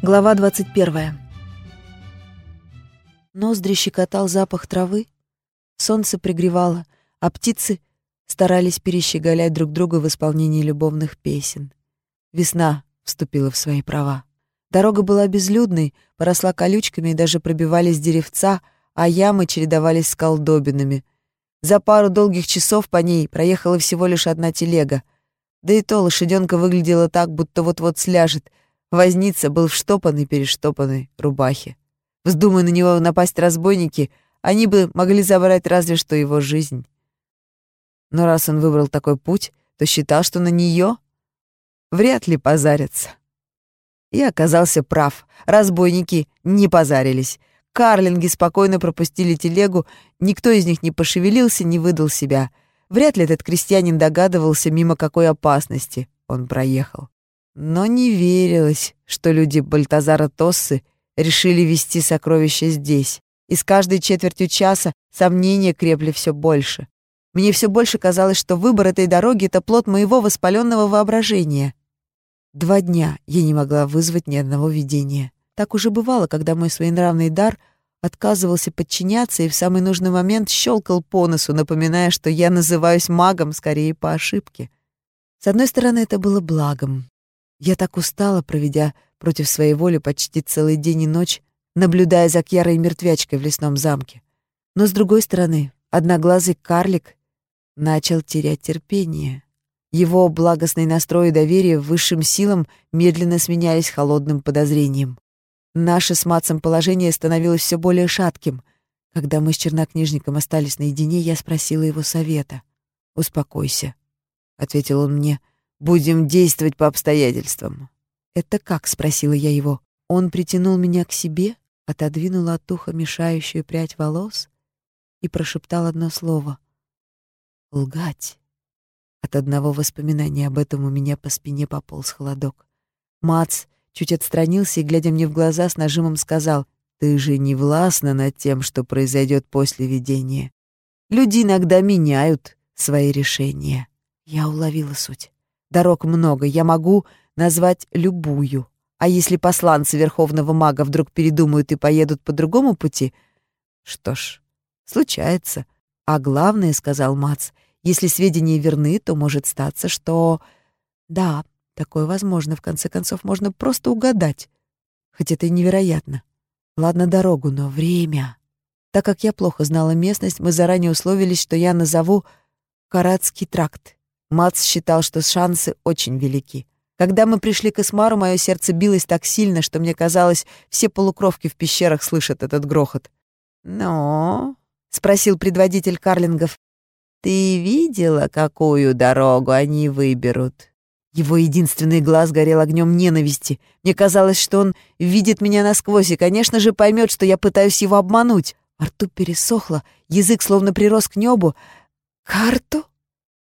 Глава 21. Ноздри щекотал запах травы, солнце пригревало, а птицы старались перещеголять друг друга в исполнении любовных песен. Весна вступила в свои права. Дорога была безлюдной, поросла колючками и даже пробивались деревца, а ямы чередовались с колдобинами. За пару долгих часов по ней проехала всего лишь одна телега. Да и то лошаденка выглядела так, будто вот-вот сляжет — Возница был в штопанной-перештопанной рубахе. Вздумай на него напасть разбойники, они бы могли забрать разве что его жизнь. Но раз он выбрал такой путь, то считал, что на нее вряд ли позарятся. И оказался прав. Разбойники не позарились. Карлинги спокойно пропустили телегу, никто из них не пошевелился, не выдал себя. Вряд ли этот крестьянин догадывался, мимо какой опасности он проехал. Но не верилось, что люди Бальтазара Тоссы решили вести сокровища здесь. И с каждой четвертью часа сомнения крепли все больше. Мне все больше казалось, что выбор этой дороги — это плод моего воспаленного воображения. Два дня я не могла вызвать ни одного видения. Так уже бывало, когда мой своенравный дар отказывался подчиняться и в самый нужный момент щелкал по носу, напоминая, что я называюсь магом скорее по ошибке. С одной стороны, это было благом. Я так устала, проведя против своей воли почти целый день и ночь, наблюдая за Кьярой мертвячкой в лесном замке. Но, с другой стороны, одноглазый карлик начал терять терпение. Его благостный настрой и доверие высшим силам медленно сменялись холодным подозрением. Наше с Матсом положение становилось все более шатким. Когда мы с чернокнижником остались наедине, я спросила его совета. «Успокойся», — ответил он мне, — Будем действовать по обстоятельствам». «Это как?» — спросила я его. Он притянул меня к себе, отодвинул от уха мешающую прядь волос и прошептал одно слово. «Лгать». От одного воспоминания об этом у меня по спине пополз холодок. Мац чуть отстранился и, глядя мне в глаза, с нажимом сказал, «Ты же не властна над тем, что произойдет после видения. Люди иногда меняют свои решения». Я уловила суть. Дорог много, я могу назвать любую. А если посланцы Верховного Мага вдруг передумают и поедут по другому пути? Что ж, случается. А главное, — сказал Мац, — если сведения верны, то может статься, что... Да, такое возможно. В конце концов, можно просто угадать. Хоть это и невероятно. Ладно дорогу, но время... Так как я плохо знала местность, мы заранее условились, что я назову Каратский тракт. Мац считал, что шансы очень велики. Когда мы пришли к Эсмару, мое сердце билось так сильно, что мне казалось, все полукровки в пещерах слышат этот грохот. «Ну?» — спросил предводитель карлингов. «Ты видела, какую дорогу они выберут?» Его единственный глаз горел огнем ненависти. Мне казалось, что он видит меня насквозь и, конечно же, поймет, что я пытаюсь его обмануть. Во рту пересохло, язык словно прирос к небу. «Карту?»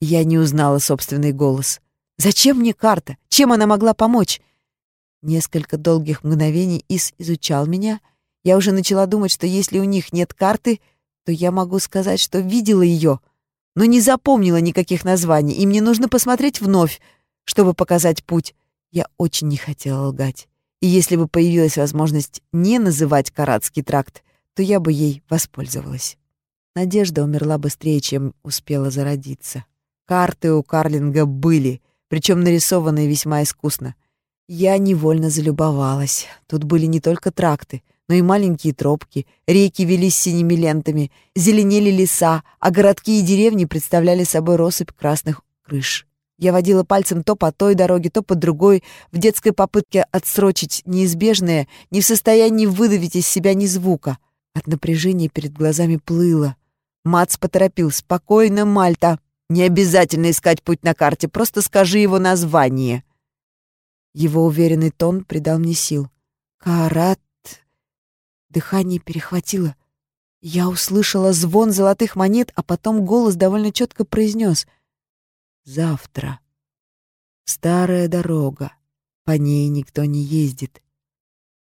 Я не узнала собственный голос. «Зачем мне карта? Чем она могла помочь?» Несколько долгих мгновений Ис изучал меня. Я уже начала думать, что если у них нет карты, то я могу сказать, что видела ее, но не запомнила никаких названий, и мне нужно посмотреть вновь, чтобы показать путь. Я очень не хотела лгать. И если бы появилась возможность не называть Каратский тракт, то я бы ей воспользовалась. Надежда умерла быстрее, чем успела зародиться. Карты у Карлинга были, причем нарисованные весьма искусно. Я невольно залюбовалась. Тут были не только тракты, но и маленькие тропки, реки велись синими лентами, зеленели леса, а городки и деревни представляли собой россыпь красных крыш. Я водила пальцем то по той дороге, то по другой, в детской попытке отсрочить неизбежное, не в состоянии выдавить из себя ни звука. От напряжения перед глазами плыло. Мац поторопил. «Спокойно, Мальта. Не обязательно искать путь на карте, просто скажи его название. Его уверенный тон придал мне сил. Карат. Дыхание перехватило. Я услышала звон золотых монет, а потом голос довольно четко произнес: "Завтра. Старая дорога. По ней никто не ездит.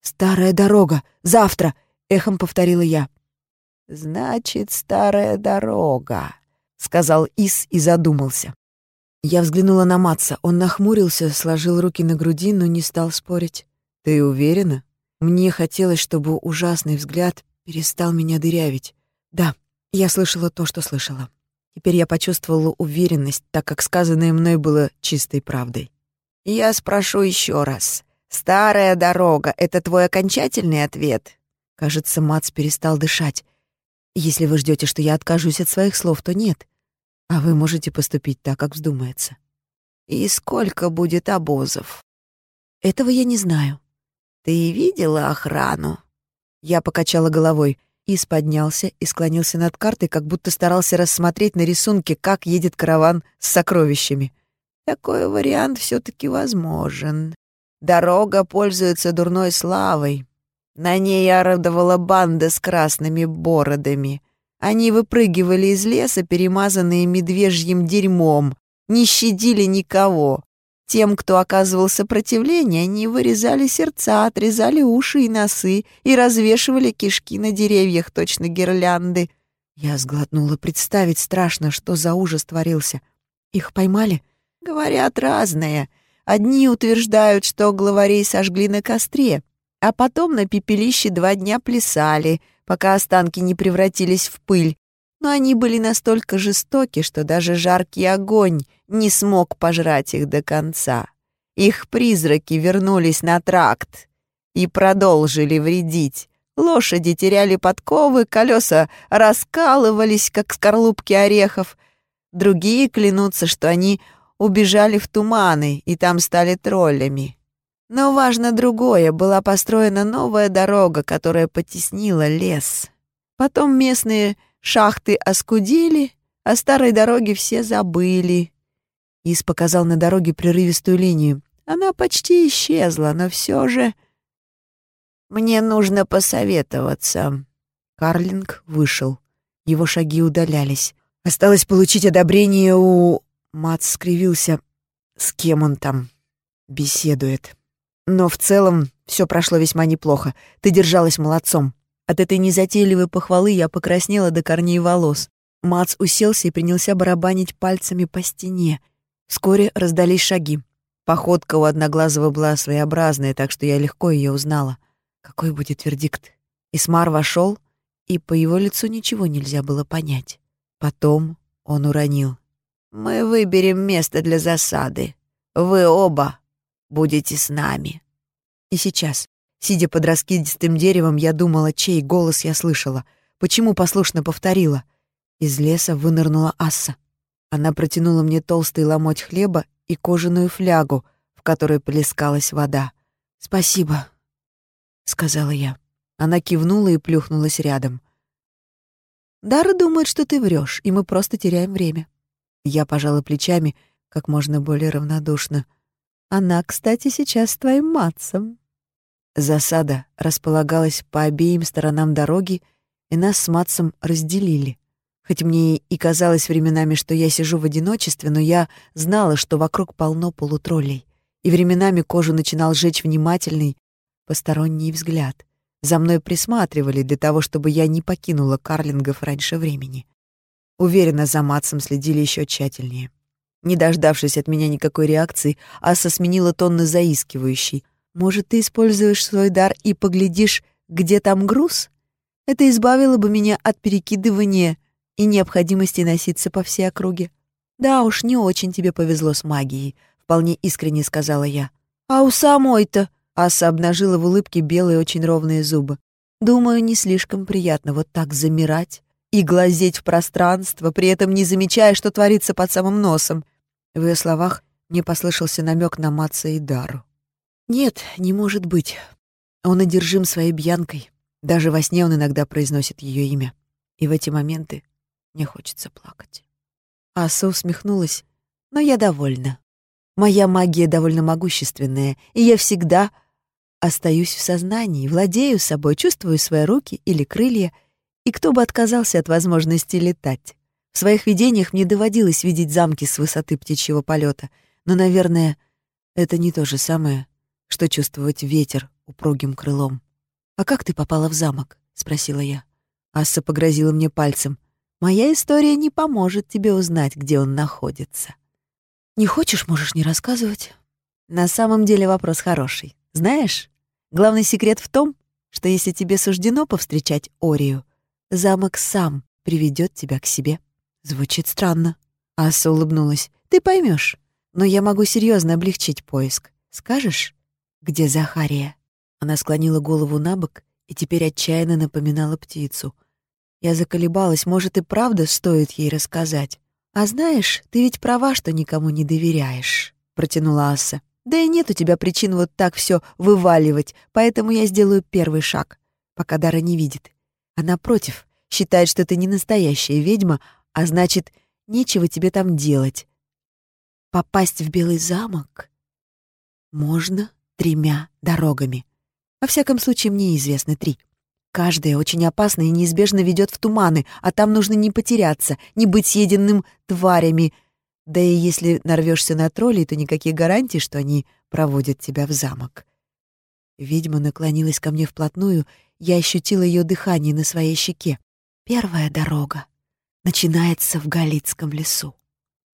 Старая дорога. Завтра", эхом повторила я. Значит, старая дорога сказал Ис и задумался. Я взглянула на Матса. Он нахмурился, сложил руки на груди, но не стал спорить. «Ты уверена?» Мне хотелось, чтобы ужасный взгляд перестал меня дырявить. Да, я слышала то, что слышала. Теперь я почувствовала уверенность, так как сказанное мной было чистой правдой. «Я спрошу еще раз. Старая дорога — это твой окончательный ответ?» Кажется, Мац перестал дышать. «Если вы ждете, что я откажусь от своих слов, то нет. А вы можете поступить так, как вздумается». «И сколько будет обозов?» «Этого я не знаю». «Ты видела охрану?» Я покачала головой. Ис поднялся и склонился над картой, как будто старался рассмотреть на рисунке, как едет караван с сокровищами. Такой вариант все таки возможен. Дорога пользуется дурной славой. На ней орудовала банда с красными бородами. Они выпрыгивали из леса, перемазанные медвежьим дерьмом, не щадили никого. Тем, кто оказывал сопротивление, они вырезали сердца, отрезали уши и носы и развешивали кишки на деревьях, точно гирлянды. Я сглотнула. Представить страшно, что за ужас творился. Их поймали? Говорят разное. Одни утверждают, что главарей сожгли на костре, а потом на пепелище два дня плясали, пока останки не превратились в пыль, но они были настолько жестоки, что даже жаркий огонь не смог пожрать их до конца. Их призраки вернулись на тракт и продолжили вредить. Лошади теряли подковы, колеса раскалывались, как скорлупки орехов. Другие клянутся, что они убежали в туманы и там стали троллями. Но важно другое, была построена новая дорога, которая потеснила лес. Потом местные Шахты оскудели, о старой дороге все забыли. Ис показал на дороге прерывистую линию. Она почти исчезла, но все же... «Мне нужно посоветоваться». Карлинг вышел. Его шаги удалялись. Осталось получить одобрение у... Мат скривился. С кем он там беседует? Но в целом все прошло весьма неплохо. Ты держалась молодцом. От этой незатейливой похвалы я покраснела до корней волос. Мац уселся и принялся барабанить пальцами по стене. Вскоре раздались шаги. Походка у Одноглазого была своеобразная, так что я легко ее узнала. Какой будет вердикт? Исмар вошел, и по его лицу ничего нельзя было понять. Потом он уронил. «Мы выберем место для засады. Вы оба будете с нами». И сейчас, Сидя под раскидистым деревом, я думала, чей голос я слышала. Почему послушно повторила? Из леса вынырнула Асса. Она протянула мне толстый ломоть хлеба и кожаную флягу, в которой плескалась вода. «Спасибо», — сказала я. Она кивнула и плюхнулась рядом. «Дара думает, что ты врешь, и мы просто теряем время». Я пожала плечами как можно более равнодушно. «Она, кстати, сейчас с твоим матцем». Засада располагалась по обеим сторонам дороги, и нас с Матсом разделили. Хоть мне и казалось временами, что я сижу в одиночестве, но я знала, что вокруг полно полутроллей, и временами кожу начинал жечь внимательный, посторонний взгляд. За мной присматривали для того, чтобы я не покинула карлингов раньше времени. Уверенно, за Матсом следили еще тщательнее. Не дождавшись от меня никакой реакции, Аса сменила тон на заискивающий, может, ты используешь свой дар и поглядишь, где там груз? Это избавило бы меня от перекидывания и необходимости носиться по всей округе. Да уж, не очень тебе повезло с магией, вполне искренне сказала я. А у самой-то Аса обнажила в улыбке белые очень ровные зубы. Думаю, не слишком приятно вот так замирать и глазеть в пространство, при этом не замечая, что творится под самым носом. В ее словах мне послышался намек на Матца и Дару. Нет, не может быть. Он одержим своей Бьянкой. Даже во сне он иногда произносит ее имя. И в эти моменты мне хочется плакать. Аса усмехнулась, но я довольна. Моя магия довольно могущественная, и я всегда остаюсь в сознании, владею собой, чувствую свои руки или крылья, и кто бы отказался от возможности летать. В своих видениях мне доводилось видеть замки с высоты птичьего полета, но, наверное, это не то же самое, что чувствовать ветер упругим крылом. «А как ты попала в замок?» — спросила я. Асса погрозила мне пальцем. «Моя история не поможет тебе узнать, где он находится». «Не хочешь, можешь не рассказывать». «На самом деле вопрос хороший. Знаешь, Главный секрет в том, что если тебе суждено повстречать Орию, замок сам приведет тебя к себе. Звучит странно. Аса улыбнулась. Ты поймешь. Но я могу серьезно облегчить поиск. Скажешь, где Захария? Она склонила голову на бок и теперь отчаянно напоминала птицу. Я заколебалась, может, и правда стоит ей рассказать. «А знаешь, ты ведь права, что никому не доверяешь», — протянула Аса. «Да и нет у тебя причин вот так все вываливать, поэтому я сделаю первый шаг, пока Дара не видит. Она против, считает, что ты не настоящая ведьма, а значит, нечего тебе там делать. Попасть в Белый замок можно тремя дорогами. Во всяком случае, мне известны три. Каждая очень опасна и неизбежно ведет в туманы, а там нужно не потеряться, не быть съеденным тварями. Да и если нарвешься на троллей, то никаких гарантий, что они проводят тебя в замок. Ведьма наклонилась ко мне вплотную, я ощутила ее дыхание на своей щеке. Первая дорога начинается в Галицком лесу.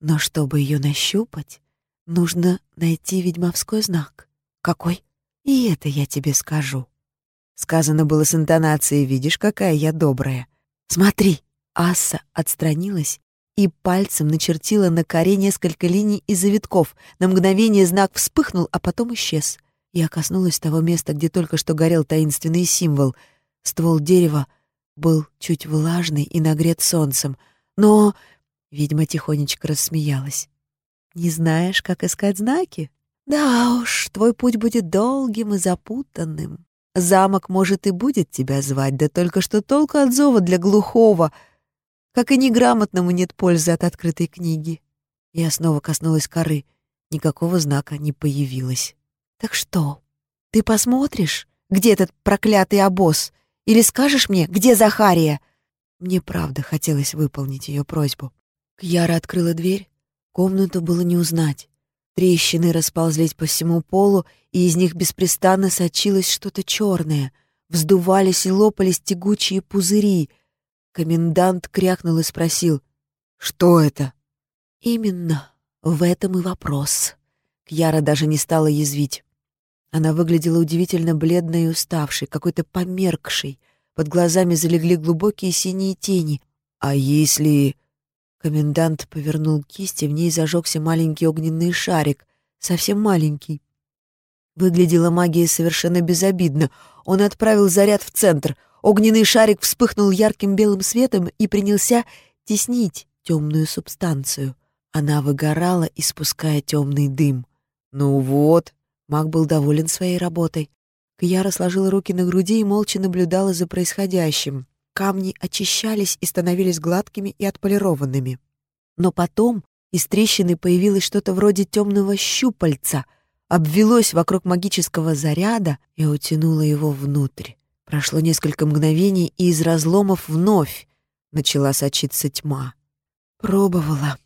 Но чтобы ее нащупать, нужно найти ведьмовской знак. Какой? И это я тебе скажу. Сказано было с интонацией «Видишь, какая я добрая». «Смотри!» Асса отстранилась и пальцем начертила на коре несколько линий и завитков. На мгновение знак вспыхнул, а потом исчез. Я коснулась того места, где только что горел таинственный символ. Ствол дерева был чуть влажный и нагрет солнцем. Но ведьма тихонечко рассмеялась. «Не знаешь, как искать знаки? Да уж, твой путь будет долгим и запутанным. Замок, может, и будет тебя звать, да только что толку от зова для глухого, как и неграмотному нет пользы от открытой книги. Я снова коснулась коры. Никакого знака не появилось. Так что, ты посмотришь, где этот проклятый обоз? Или скажешь мне, где Захария? Мне правда хотелось выполнить ее просьбу. Кьяра открыла дверь. Комнату было не узнать. Трещины расползлись по всему полу, и из них беспрестанно сочилось что-то черное. Вздувались и лопались тягучие пузыри. Комендант крякнул и спросил, «Что это?» «Именно в этом и вопрос». Кьяра даже не стала язвить. Она выглядела удивительно бледной и уставшей, какой-то померкшей. Под глазами залегли глубокие синие тени. «А если...» Комендант повернул кисть, и в ней зажегся маленький огненный шарик, совсем маленький. Выглядела магия совершенно безобидно. Он отправил заряд в центр. Огненный шарик вспыхнул ярким белым светом и принялся теснить темную субстанцию. Она выгорала, испуская темный дым. «Ну вот», — маг был доволен своей работой. Кьяра сложила руки на груди и молча наблюдала за происходящим. Камни очищались и становились гладкими и отполированными. Но потом из трещины появилось что-то вроде темного щупальца, обвелось вокруг магического заряда и утянуло его внутрь. Прошло несколько мгновений, и из разломов вновь начала сочиться тьма. «Пробовала.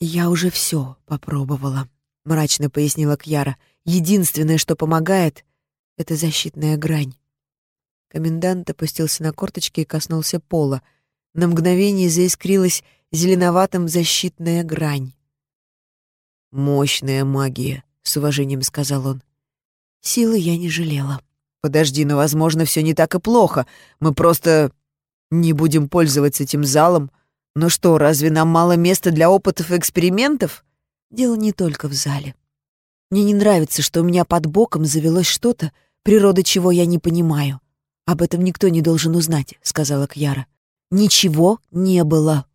Я уже все попробовала», — мрачно пояснила Кьяра. «Единственное, что помогает, — это защитная грань. Комендант опустился на корточки и коснулся пола. На мгновение заискрилась зеленоватым защитная грань. «Мощная магия», — с уважением сказал он. Силы я не жалела. «Подожди, но, возможно, все не так и плохо. Мы просто не будем пользоваться этим залом. Но что, разве нам мало места для опытов и экспериментов?» Дело не только в зале. Мне не нравится, что у меня под боком завелось что-то, природы чего я не понимаю. «Об этом никто не должен узнать», — сказала Кьяра. «Ничего не было».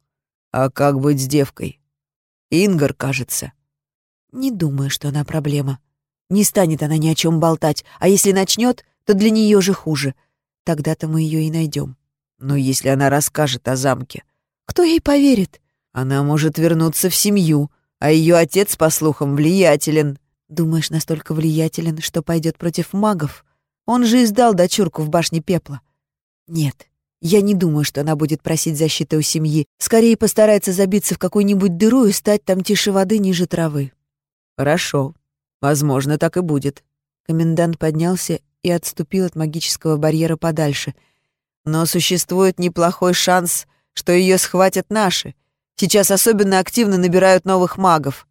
«А как быть с девкой? Ингар, кажется». «Не думаю, что она проблема. Не станет она ни о чем болтать, а если начнет, то для нее же хуже. Тогда-то мы ее и найдем. Но если она расскажет о замке, кто ей поверит? Она может вернуться в семью, а ее отец, по слухам, влиятелен. Думаешь, настолько влиятелен, что пойдет против магов?» Он же издал дочурку в башне пепла. Нет, я не думаю, что она будет просить защиты у семьи. Скорее постарается забиться в какую-нибудь дыру и стать там тише воды ниже травы. Хорошо. Возможно, так и будет. Комендант поднялся и отступил от магического барьера подальше. Но существует неплохой шанс, что ее схватят наши. Сейчас особенно активно набирают новых магов.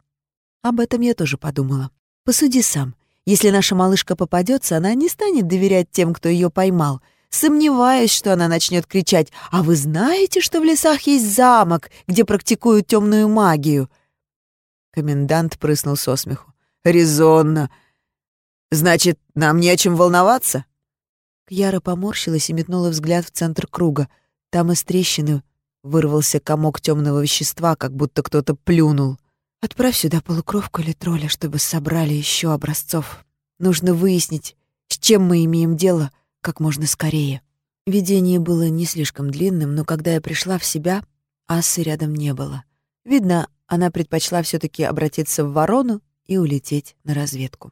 Об этом я тоже подумала. Посуди сам. Если наша малышка попадется, она не станет доверять тем, кто ее поймал. Сомневаюсь, что она начнет кричать «А вы знаете, что в лесах есть замок, где практикуют темную магию?» Комендант прыснул со смеху. «Резонно. Значит, нам не о чем волноваться?» Кьяра поморщилась и метнула взгляд в центр круга. Там из трещины вырвался комок темного вещества, как будто кто-то плюнул. «Отправь сюда полукровку или тролля, чтобы собрали еще образцов. Нужно выяснить, с чем мы имеем дело как можно скорее». Видение было не слишком длинным, но когда я пришла в себя, Ассы рядом не было. Видно, она предпочла все таки обратиться в ворону и улететь на разведку.